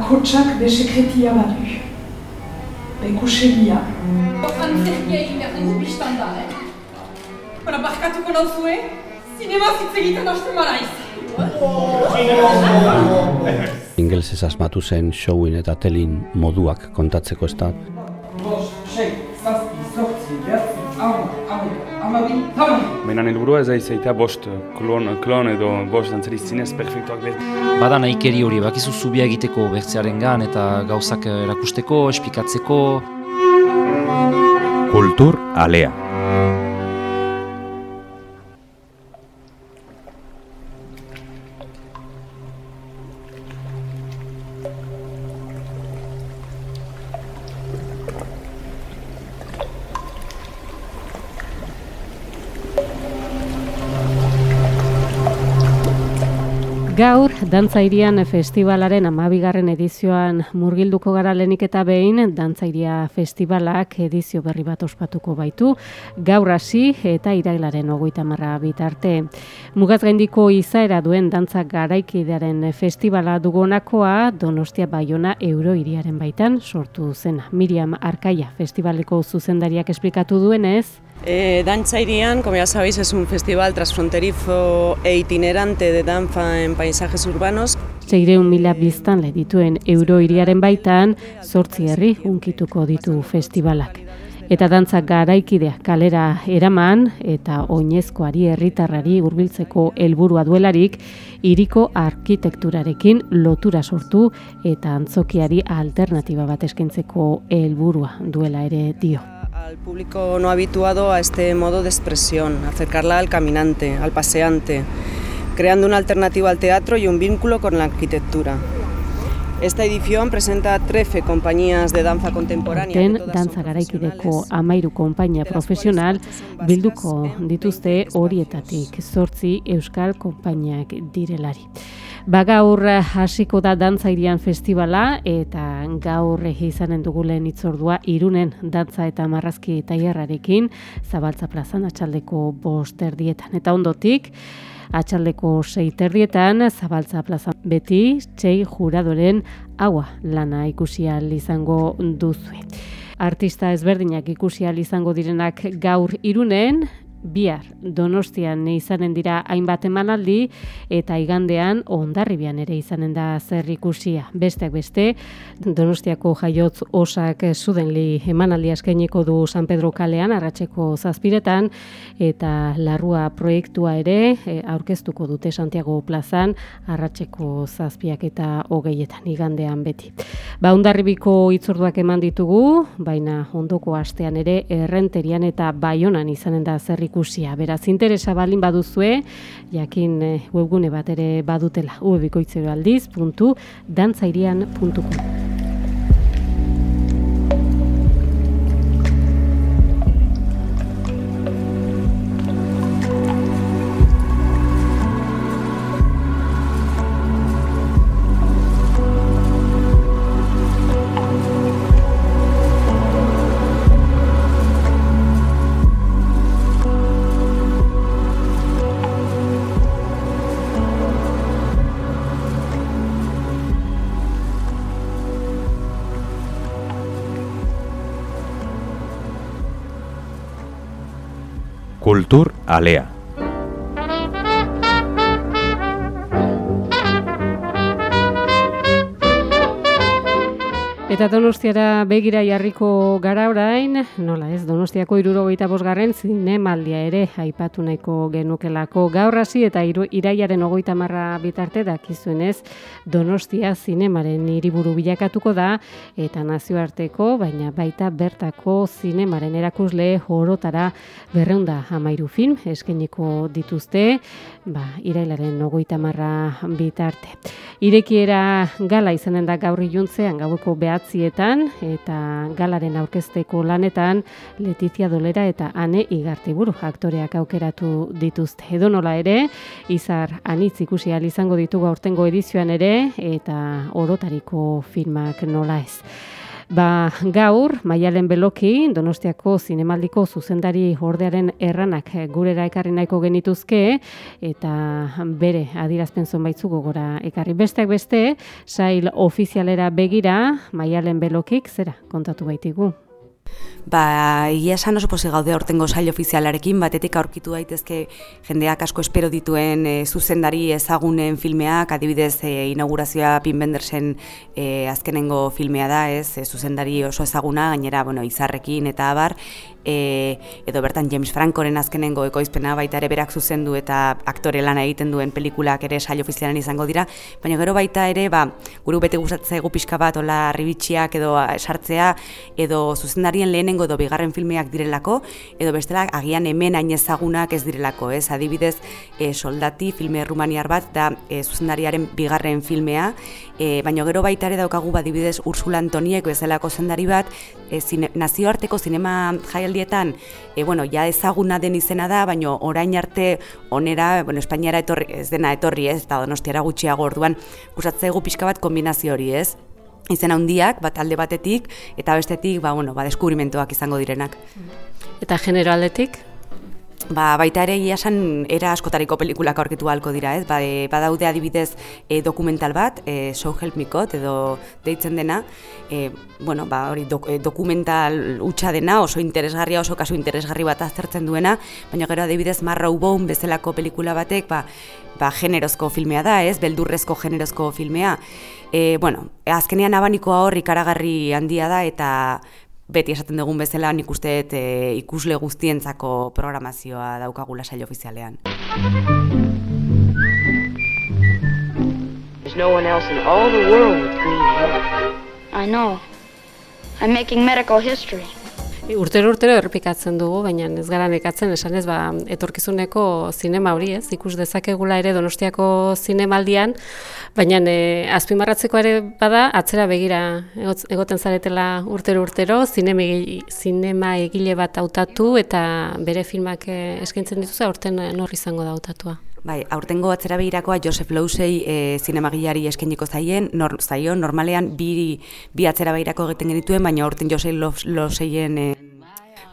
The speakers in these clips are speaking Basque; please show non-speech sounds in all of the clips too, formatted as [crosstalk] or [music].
bakotsak be sekretia badu. Beko segia. Antzerkia egin behar dugu biztan da, eh? Bara, barkatuko nauzue, zinema zitz egiten hasten maraiz. Ingelesez asmatu zen showin eta telin moduak kontatzeko ez da. Bost, sei, Menan helburua ez da izaita bost klon, klon edo bost dantzari zinez perfektuak behar. Bada nahikeri hori, bakizu zubia egiteko bertzearen gan eta gauzak erakusteko, esplikatzeko. Kultur alea. Gaur, Dantzairian Festivalaren amabigarren edizioan murgilduko gara lenik eta behin, Dantzairia Festivalak edizio berri bat ospatuko baitu, gaur hasi eta irailaren ogoita marra bitarte. Mugaz gaindiko izaera duen dantzak garaikidearen festivala dugonakoa Donostia Baiona Euro iriaren baitan sortu zena. Miriam Arkaia festivaleko zuzendariak esplikatu duenez, Eh, Danzairian, como ya sabéis, es un festival transfronterizo e itinerante de danza en paisajes urbanos. Zeireun mila biztan dituen euro iriaren baitan, sortzi herri unkituko ditu festivalak. Eta dantza garaikidea kalera eraman eta oinezkoari herritarrari hurbiltzeko helburua duelarik, hiriko arkitekturarekin lotura sortu eta antzokiari alternatiba bat eskaintzeko helburua duela ere dio. Al público no habituado a este modo de expresión, acercarla al caminante, al paseante, creando una alternativa al teatro y un vínculo con la arquitectura. Esta edición presenta 13 compañías de danza contemporánea. Dantza garaikideko amairu konpainia profesional bilduko dituzte horietatik zortzi euskal konpainiak direlari. Ba gaur hasiko da dantzairian festivala eta gaur izanen dugu lehen itzordua irunen dantza eta marrazki tailerrarekin zabaltza plazan atxaldeko bosterdietan. Eta ondotik, atxaldeko seiterdietan zabaltza plaza beti txei juradoren haua lana ikusi ahal izango duzue. Artista ezberdinak ikusi izango direnak gaur irunen, bihar donostian izanen dira hainbat emanaldi eta igandean ondarribian ere izanen da zer ikusia. Besteak beste, donostiako jaiotz osak zudenli emanaldi eskainiko du San Pedro kalean, arratseko zazpiretan, eta larrua proiektua ere e, aurkeztuko dute Santiago plazan, arratseko zazpiak eta hogeietan igandean beti. Ba, ondarribiko itzorduak eman ditugu, baina ondoko astean ere errenterian eta baionan izanen da zer ikusia. Beraz, interesa balin baduzue, jakin eh, webgune bat ere badutela, ubikoitzeroaldiz.dantzairian.com. Kultur alea. Eta Donostiara begira jarriko gara orain, nola ez, Donostiako irurogeita bosgarren zinemaldia ere aipatu nahiko genukelako gaur hasi eta iru, iraiaren ogoita marra bitarte dakizuenez Donostia zinemaren hiriburu bilakatuko da eta nazioarteko, baina baita bertako zinemaren erakusle horotara berreunda amairu film eskeniko dituzte, ba, irailaren ogoita marra bitarte. Irekiera gala izanen da gaur iluntzean gaueko behatzietan eta galaren aurkezteko lanetan Letizia Dolera eta Ane Igartiburu aktoreak aukeratu dituzte. Edo nola ere, izar anitz ikusi izango ditugu aurtengo edizioan ere eta orotariko filmak nola ez. Ba, gaur, Maialen Beloki, Donostiako zinemaldiko zuzendari ordearen erranak gurera ekarri nahiko genituzke, eta bere adirazpen zonbaitzu gogora ekarri. Besteak beste, sail ofizialera begira, Maialen Belokik, zera, kontatu baitigu. Ba, egia esan oso posi gaude hortengo sail ofizialarekin, batetik aurkitu daitezke jendeak asko espero dituen e, zuzendari ezagunen filmeak, adibidez e, inaugurazioa Pin Bendersen e, azkenengo filmea da, ez, e, zuzendari oso ezaguna, gainera, bueno, izarrekin eta abar, e, edo bertan James Francoren azkenengo ekoizpena baita ere berak zuzendu eta aktore lana egiten duen pelikulak ere saio ofizialan izango dira, baina gero baita ere, ba, guru bete gustatzen egu pixka bat ola ribitxiak edo sartzea edo zuzendarien lehenengo edo bigarren filmeak direlako, edo bestela agian hemen hain ezagunak ez direlako, ez? Adibidez, e, soldati filme rumaniar bat da e, zuzendariaren bigarren filmea, e, baina gero baita ere daukagu badibidez Ursula Antoniek bezalako zendari bat, e, zine, nazioarteko zinema jai jaialdietan, e, bueno, ja ezaguna den izena da, baina orain arte onera, bueno, Espainiara etorri, ez dena etorri ez, eta donostiara gutxiago orduan, gustatzegu pixka bat kombinazio hori ez, izena handiak bat alde batetik, eta bestetik, ba, bueno, ba, deskubrimentoak izango direnak. Eta genero aldetik? Ba, baita ere iasan era askotariko pelikulak aurkitu halko dira, ez? Ba, e, badaude adibidez e, dokumental bat, e, So Help Me God, edo deitzen dena, e, bueno, ba, hori e, dokumental utxa dena, oso interesgarria, oso kasu interesgarri bat aztertzen duena, baina gero adibidez Marrow Bone bezalako pelikula batek, ba, ba, generozko filmea da, ez? Beldurrezko generozko filmea. E, bueno, azkenean abanikoa hor ikaragarri handia da, eta beti esaten dugun bezala nik uste e, ikusle guztientzako programazioa daukagula sail ofizialean. There's no one else in all the world with green hair. I know. I'm making medical history. Urtero urtero errepikatzen dugu, baina ez gara nekatzen esan ez ba, etorkizuneko zinema hori ez, ikus dezakegula ere donostiako zinemaldian, baina e, azpimarratzeko ere bada, atzera begira egoten zaretela urtero urtero, zinema, zinema egile bat hautatu eta bere filmak eh, eskaintzen dituza, aurten nor izango da hautatua. Bai, aurtengo atzera behirakoa Joseph Lousei e, zinemagilari eskainiko zaien, nor, zaion, normalean bi, bi atzera behirako egiten genituen, baina aurten Joseph Louseien e,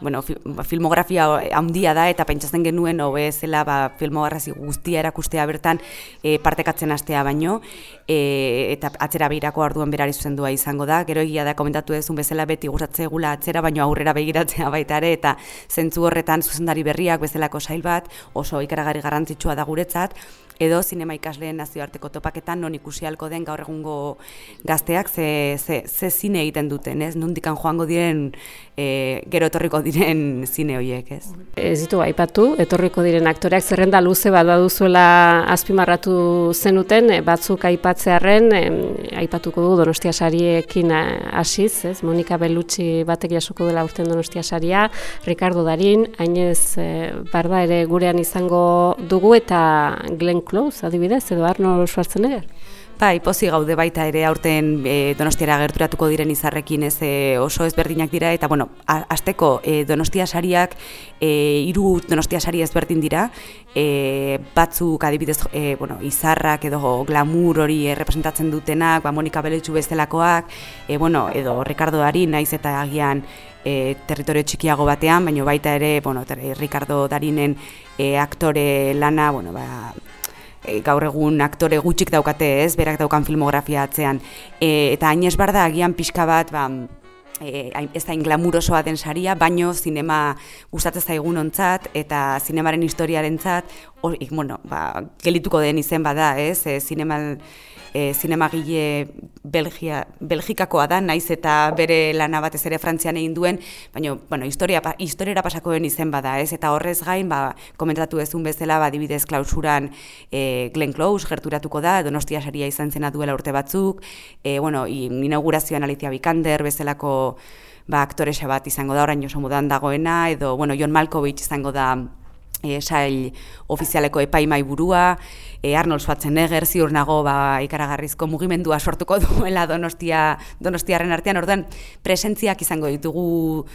bueno, ba, filmografia handia da eta pentsatzen genuen hobe zela ba, filmografia guztia erakustea bertan e, partekatzen hastea baino e, eta atzera behirako arduan berari zuzendua izango da. Gero egia da komentatu duzun bezala beti gustatze egula atzera baino aurrera begiratzea baita ere eta zentzu horretan zuzendari berriak bezalako sail bat oso ikaragarri garrantzitsua da guretzat edo zinema ikasleen nazioarteko topaketan non ikusi halko den gaur egungo gazteak ze, ze, ze zine egiten duten, ez? Nondikan joango diren e, gero etorriko diren zine horiek, ez? Ez ditu aipatu, etorriko diren aktoreak zerrenda luze bat baduzuela azpimarratu zenuten, e, batzuk aipatzearren, e, aipatuko du Donostia sariekin hasiz, ez? Monika Belutxi batek jasoko dela urten Donostia saria, Ricardo Darin, hainez e, barda ere gurean izango dugu eta Glenn Close, adibidez, edo Arnold Schwarzenegger? Bai, pozi gaude baita ere aurten e, donostiara gerturatuko diren izarrekin ez e, oso ezberdinak dira, eta bueno, azteko e, donostia sariak, e, iru donostia sari ezberdin dira, e, batzuk adibidez e, bueno, izarrak edo glamour hori representatzen dutenak, ba, Monika Beletxu bezalakoak, e, bueno, edo Ricardo Darin, naiz eta agian e, territorio txikiago batean, baina baita ere, bueno, Ricardo Darinen e, aktore lana, bueno, ba, e, gaur egun aktore gutxik daukate ez, berak daukan filmografia atzean. E, eta hain bar da, agian pixka bat, ba, e, ez da inglamurosoa den saria, baino zinema gustatzen zaigun ontzat, eta zinemaren historiaren zat, bueno, ba, gelituko den izen bada, ez, e, e, zinemagile Belgia, Belgikakoa da, naiz eta bere lana batez ere Frantzian egin duen, baina bueno, historia, historiera pasakoen izen bada, ez? Eta horrez gain, ba, komentatu ezun bezala, ba, dibidez klausuran e, Glenn Close gerturatuko da, donostia saria izan zena duela urte batzuk, e, bueno, inaugurazioan Alicia Vikander bezalako ba, aktorexa bat izango da, orain oso mudan dagoena, edo, bueno, John Malkovich izango da e, sail ofizialeko epaimai burua, e, Arnold Schwarzenegger ziur nago ba, ikaragarrizko mugimendua sortuko [laughs] duela donostia, donostiaren artean, orduan presentziak izango ditugu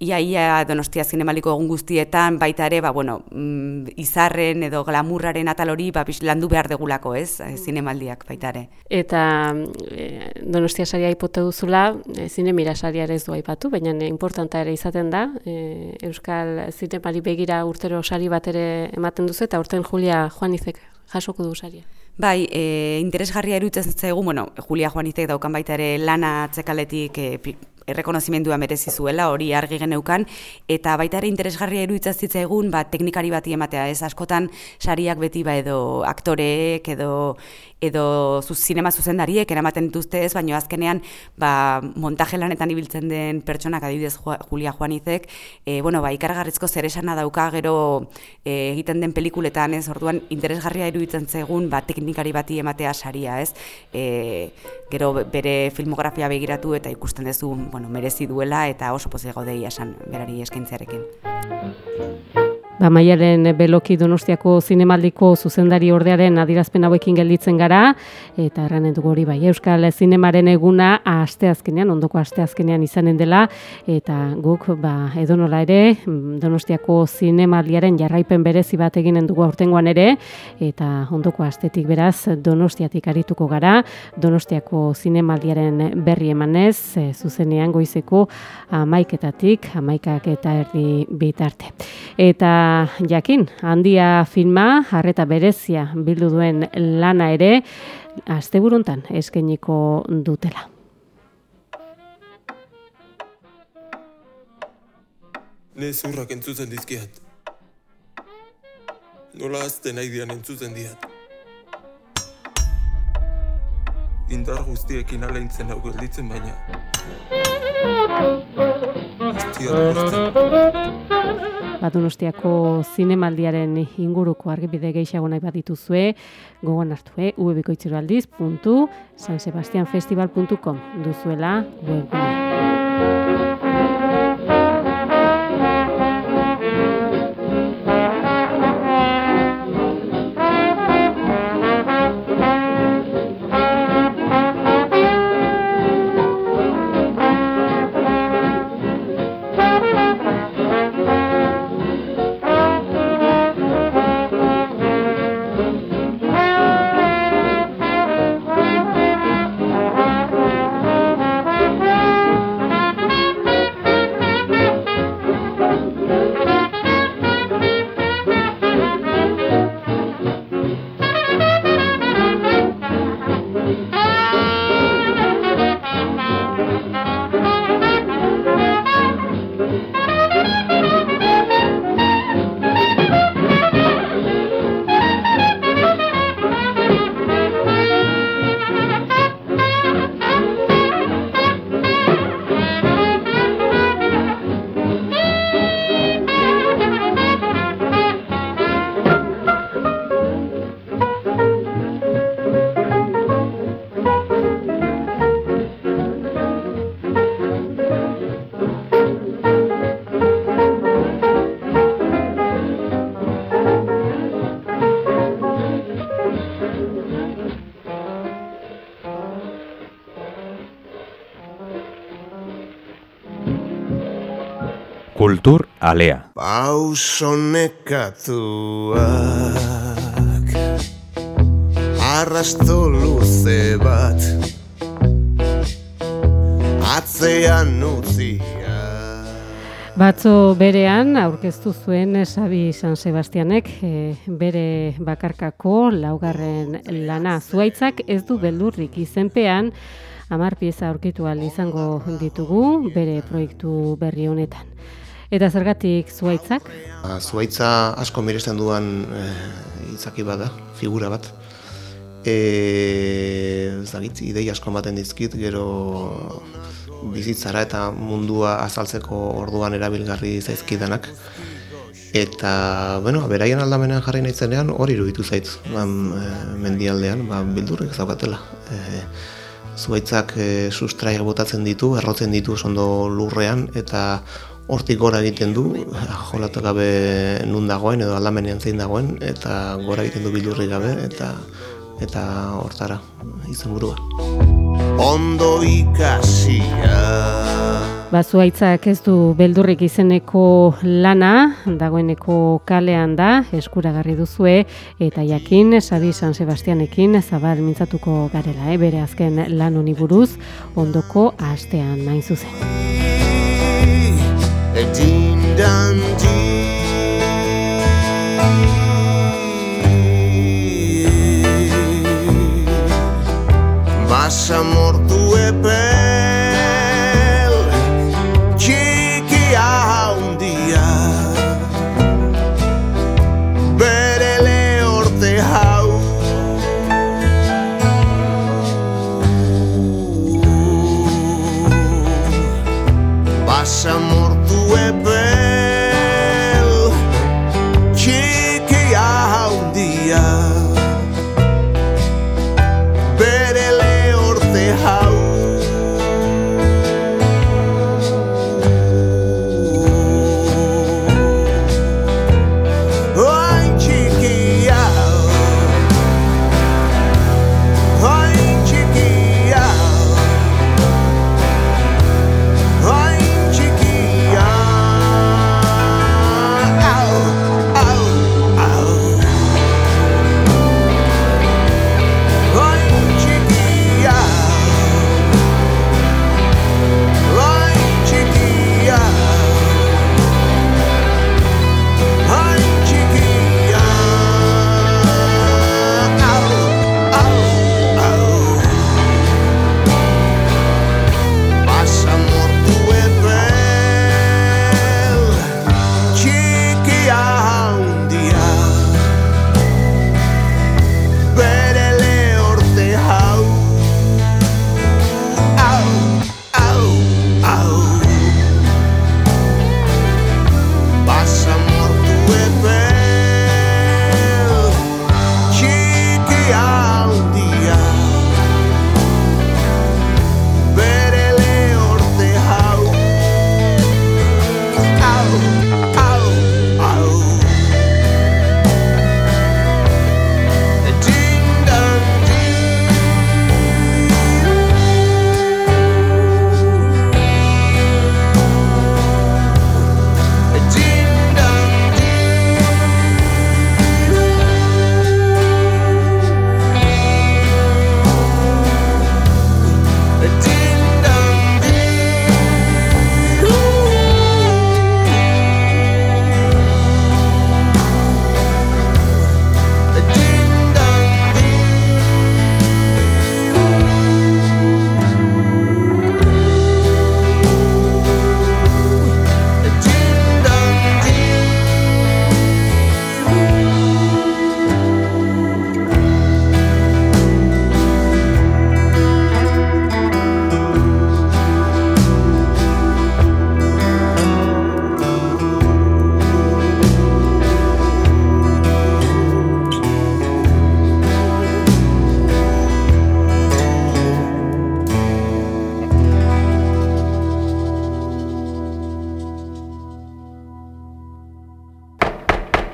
iaia Donostia Zinemaliko egun guztietan baita ere, ba, bueno, mm, izarren edo glamurraren atal hori ba, landu behar degulako, ez, e, zinemaldiak baita ere. Eta e, Donostia saria ipote duzula, e, zinemira saria ere ez du aipatu, baina importanta ere izaten da, e, Euskal Zinemari begira urtero sari bat ere ematen duzu, eta urten Julia Juanizek jasoko du saria. Bai, e, interesgarria iruditzen zaigu, bueno, Julia Juanizek daukan baita ere lana atzekaletik e, errekonozimendua merezi zuela, hori argi geneukan, eta baita ere interesgarria iruditzen zitzaigun, ba, teknikari bati ematea, ez? Askotan sariak beti ba edo aktoreek edo edo zu zinema zuzendariek eramaten dituzte ez, baina azkenean ba, montaje lanetan ibiltzen den pertsonak adibidez Julia Juanizek, e, bueno, ba, ikargarrizko zer esana dauka gero e, egiten den pelikuletan, ez, orduan interesgarria iruditzen zaigun ba, teknikari bati ematea saria, ez, e, gero bere filmografia begiratu eta ikusten duzu bueno, merezi duela eta oso pozik gaude esan berari eskaintzearekin. Ba, maialen beloki donostiako zinemaldiko zuzendari ordearen adirazpen hauekin gelditzen gara, eta erranen dugu hori bai, Euskal Zinemaren eguna asteazkenean, ondoko asteazkenean izanen dela, eta guk ba, edonola ere, donostiako zinemaldiaren jarraipen berezi bat eginen dugu aurtengoan ere, eta ondoko astetik beraz, donostiatik arituko gara, donostiako zinemaldiaren berri emanez, e, zuzenean goizeko amaiketatik, amaikak eta erdi bitarte. Eta jakin, handia filma, harreta berezia bildu duen lana ere, asteburuntan eskeniko dutela. Ne zurrak entzutzen dizkiat. Nola azten nahi dian entzutzen diat. Indar guztiekin aleintzen hau gelditzen baina. Badunostiako zinemaldiaren inguruko argibide gehiago nahi bat dituzue, gogoan hartu, eh? ubebikoitzeroaldiz.sansebastianfestival.com duzuela webgunea. Alea. Pauso nekatuak Arrasto luze bat Atzean utzia Batzo berean aurkeztu zuen Sabi San Sebastianek e, bere bakarkako laugarren lana zuaitzak ez du beldurrik izenpean hamar pieza aurkitu izango ditugu bere proiektu berri honetan. Eta zergatik zuaitzak? Ba, zuaitza asko miresten duan e, itzaki bada, figura bat. E, zagit, idei asko ematen dizkit, gero bizitzara eta mundua azaltzeko orduan erabilgarri zaizkidanak. Eta, bueno, beraien aldamenean jarri nahi zenean hori iruditu zaitz, ba, mendialdean, ba, bildurrik zaukatela. E, zuaitzak e, sustraia botatzen ditu, errotzen ditu ondo lurrean, eta hortik gora egiten du, jolatu gabe nun dagoen edo aldamenean zein dagoen, eta gora egiten du bildurri gabe, eta eta hortara izan burua. Ondo ikasia Ba, zuaitzak ez du beldurrik izeneko lana, dagoeneko kalean da, eskuragarri duzue, eta jakin, Sabi San Sebastianekin zabal mintzatuko garela, eh? bere azken lan honi buruz, ondoko astean nain zuzen. e din dan din. Passa mortu e per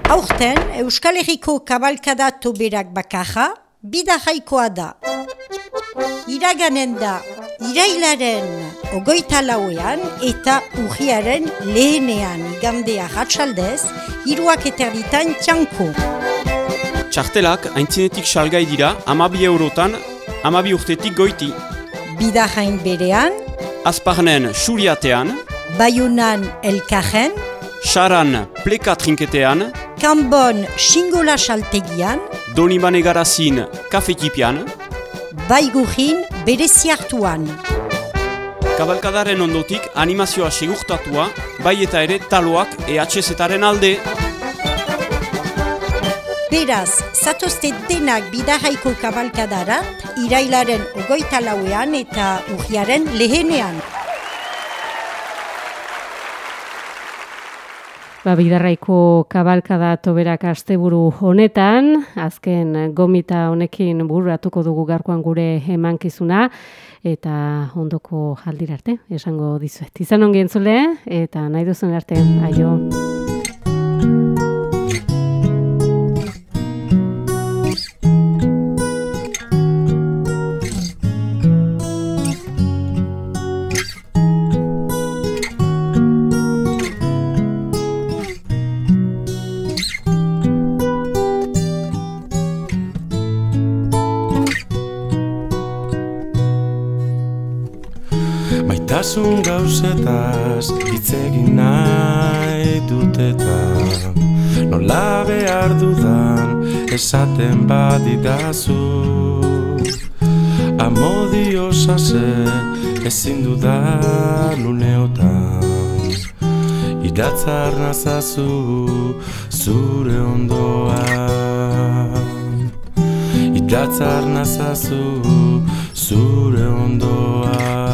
Aurten, Euskal Herriko kabalkada toberak bakarra, bidajaikoa da. Iraganen da, irailaren ogoita lauean eta urriaren lehenean igandea ratxaldez, hiruak eterditan txanko. Txartelak aintzinetik salgai dira amabi eurotan, amabi urtetik goiti. Bidajain berean, Azparnen suriatean, Bayunan elkarren, Saran pleka trinketean, Kanbon xingola saltegian, Donibane garazin kafetipian, Baigurin bereziartuan. kabalkadaren ondotik animazioa segurtatua, bai eta ere taloak EHZ-aren alde, Beraz, zatozte denak bidajaiko kabalkadarat, irailaren ogoita lauean eta urriaren lehenean. Ba, bidarraiko kabalkada toberak asteburu honetan, azken gomita honekin burratuko dugu garkoan gure emankizuna, eta ondoko jaldirarte, esango dizuet. Izan ongi entzule, eta nahi duzen arte, aio. dazun gauzetaz hitz nahi dut eta nola behar dudan esaten badidazu. Amodio sase ezin dudan uneotan Idatzar nazazu zure ondoan. Idatzar nazazu zure ondoan.